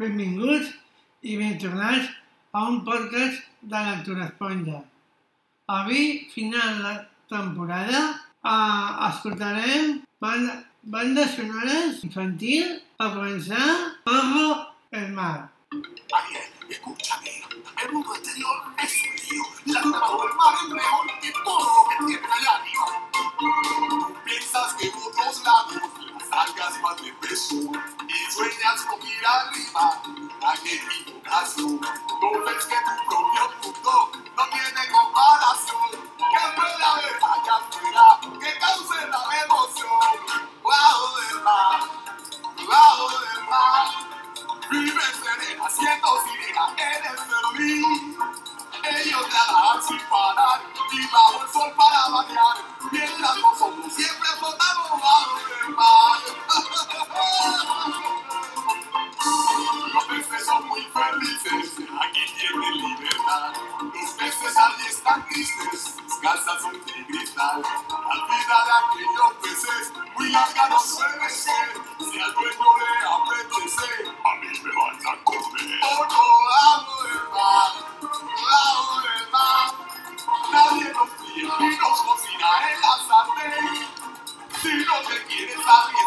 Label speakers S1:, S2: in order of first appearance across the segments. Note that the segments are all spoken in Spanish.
S1: Benvinguts i bentornats a un podcast de Natura Esponja. Avui, final de temporada, eh, escoltarem banda, bandes sonores infantil a començar Ojo el mar.
S2: Ariel, escúchame. El mundo exterior es un lío. La el mar es mejor. tan tristes, descansan cristal. Al vida la que yo pensé, muy larga no suele ser. Si al dueño le apetecer, a mí me van a comer. Oh, no, amo el mal, amo el mal. Nadie nos fría y nos cocina en la sartén. Si no te quieres salir,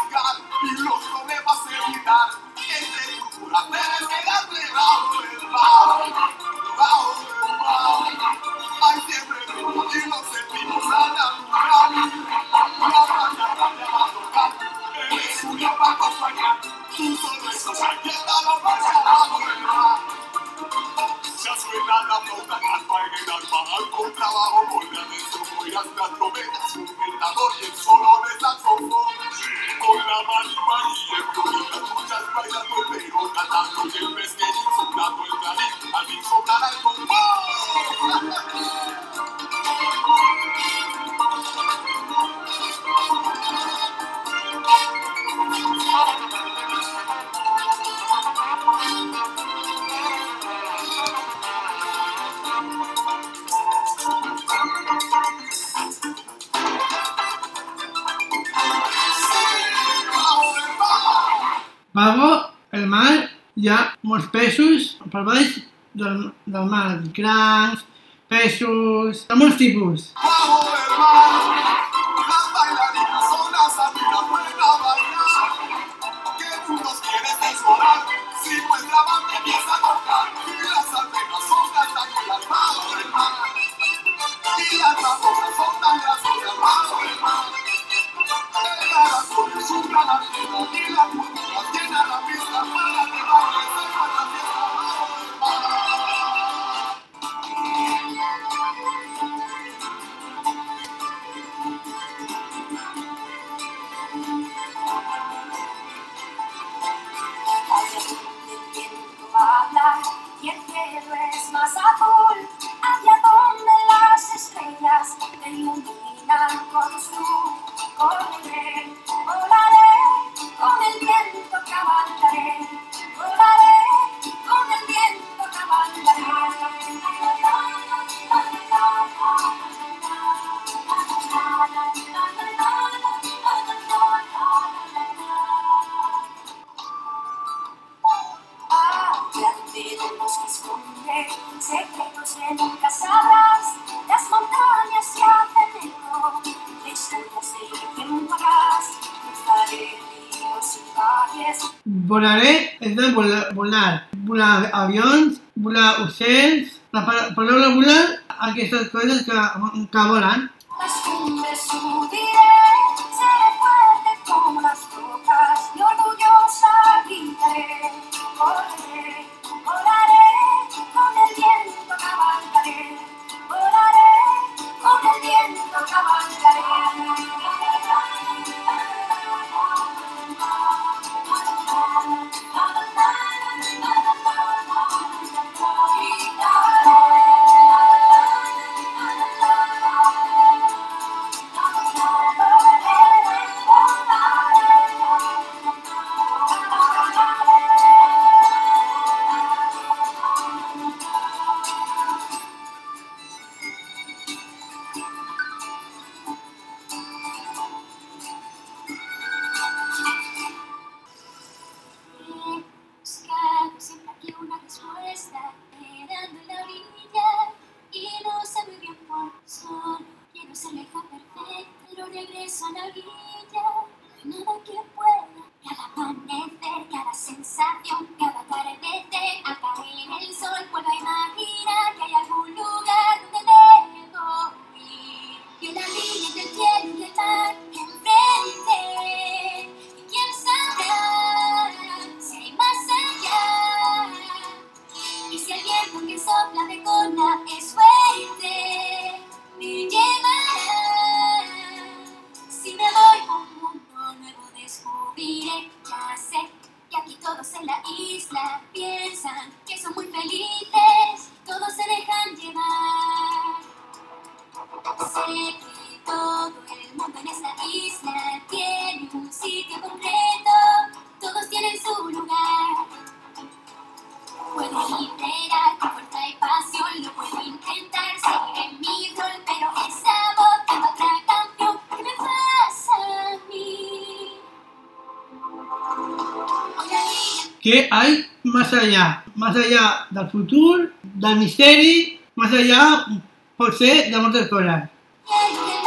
S1: Pago el mar, hi ha molts peixos per baix del, del mar, grans, peixos, de molts tipus.
S2: Pago el mar,
S3: volaré,
S1: entonces volar, volar avión, volar ustedes, la palabra volar,
S3: aquí estas cosas que, que volan. Lugar. Puedo liberar con fuerza y pasión, lo puedo intentar, seguir en mi rol, pero esa voz tengo otra canción que me pasa a mí.
S1: Què hay más allá? Más allá del futur, del misteri, más allá, pot ser, de moltes coses.
S3: y el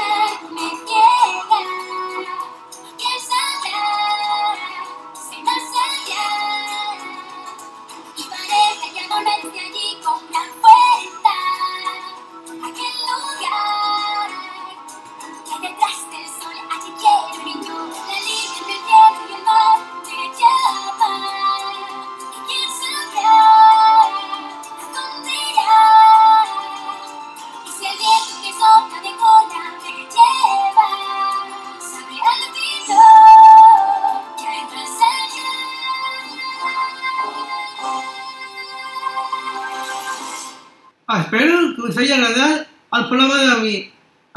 S1: Espero que us hagi agradat el programa d'avui.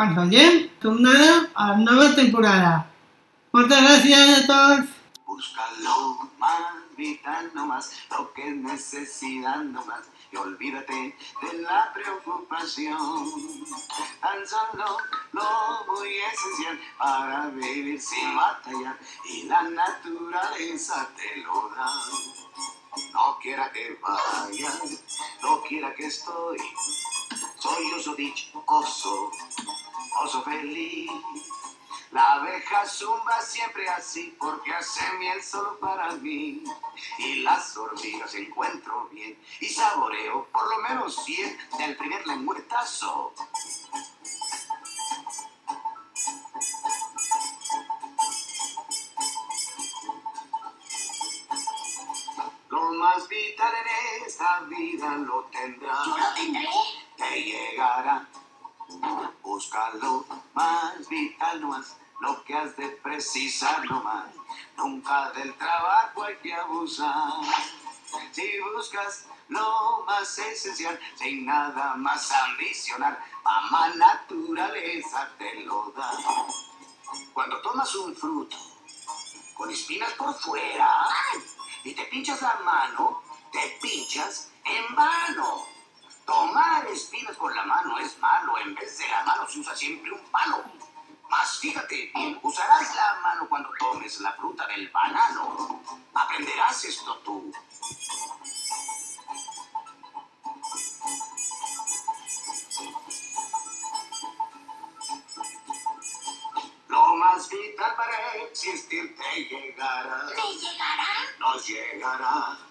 S1: Ens veiem tornada a la nova temporada. Moltes gràcies a tots.
S4: Búscalo más, vital no más, lo que es necesidad no más. Y olvídate de la preocupación. Tan solo lo muy esencial para vivir sin batallar. Y la naturaleza te lo da. No quiera que vaya, no quiera que estoy. Soy oso dichoso, oso feliz. La abeja zumba siempre así porque hace miel solo para mí. Y las hormigas encuentro bien y saboreo por lo menos 100 del primer lengüetazo. En esta vida lo tendrás
S3: Yo lo tendré.
S4: te llegará. Búscalo más vital no más, lo que has de precisar no más. Nunca del trabajo hay que abusar. Si buscas lo más esencial, sin nada más ambicionar, mamá naturaleza te lo da. Cuando tomas un fruto con espinas por fuera y te pinchas la mano, te pinchas en vano. Tomar espinas con la mano es malo. En vez de la mano se usa siempre un palo. Mas fíjate bien, usarás la mano cuando tomes la fruta del banano. Aprenderás esto tú. Lo más vital para existir te llegará.
S3: ¿Me llegará?
S4: Nos llegará.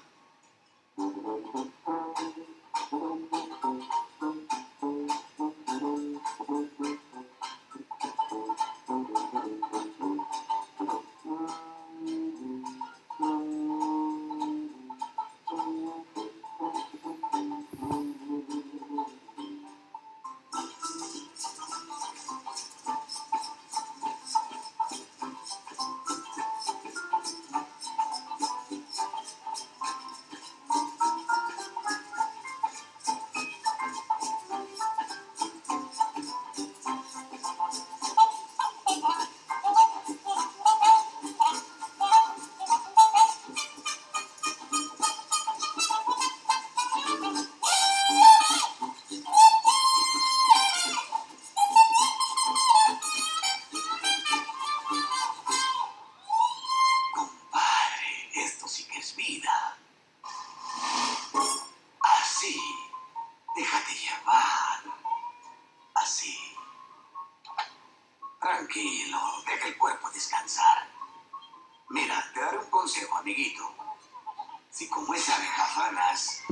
S4: Pues abejafanas,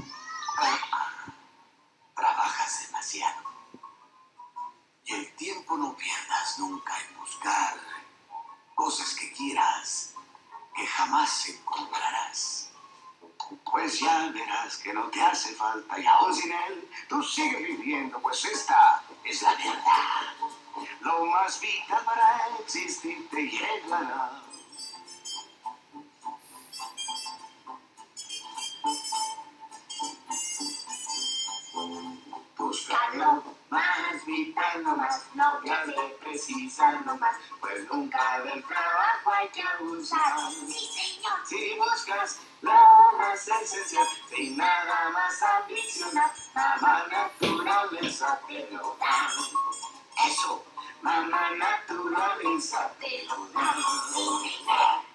S4: trabajas demasiado. Y el tiempo no pierdas nunca en buscar cosas que quieras, que jamás encontrarás. Pues ya verás que no te hace falta y aún sin él, tú sigues viviendo, pues esta es la verdad. Lo más vital para existir te llegará. Más vital más, no hace precisando más, pues nunca del trabajo hay que abusar. Si buscas lo más esencial, sin nada más ambicionar, mamá naturaleza te lo da. Eso, mamá naturaleza te lo da.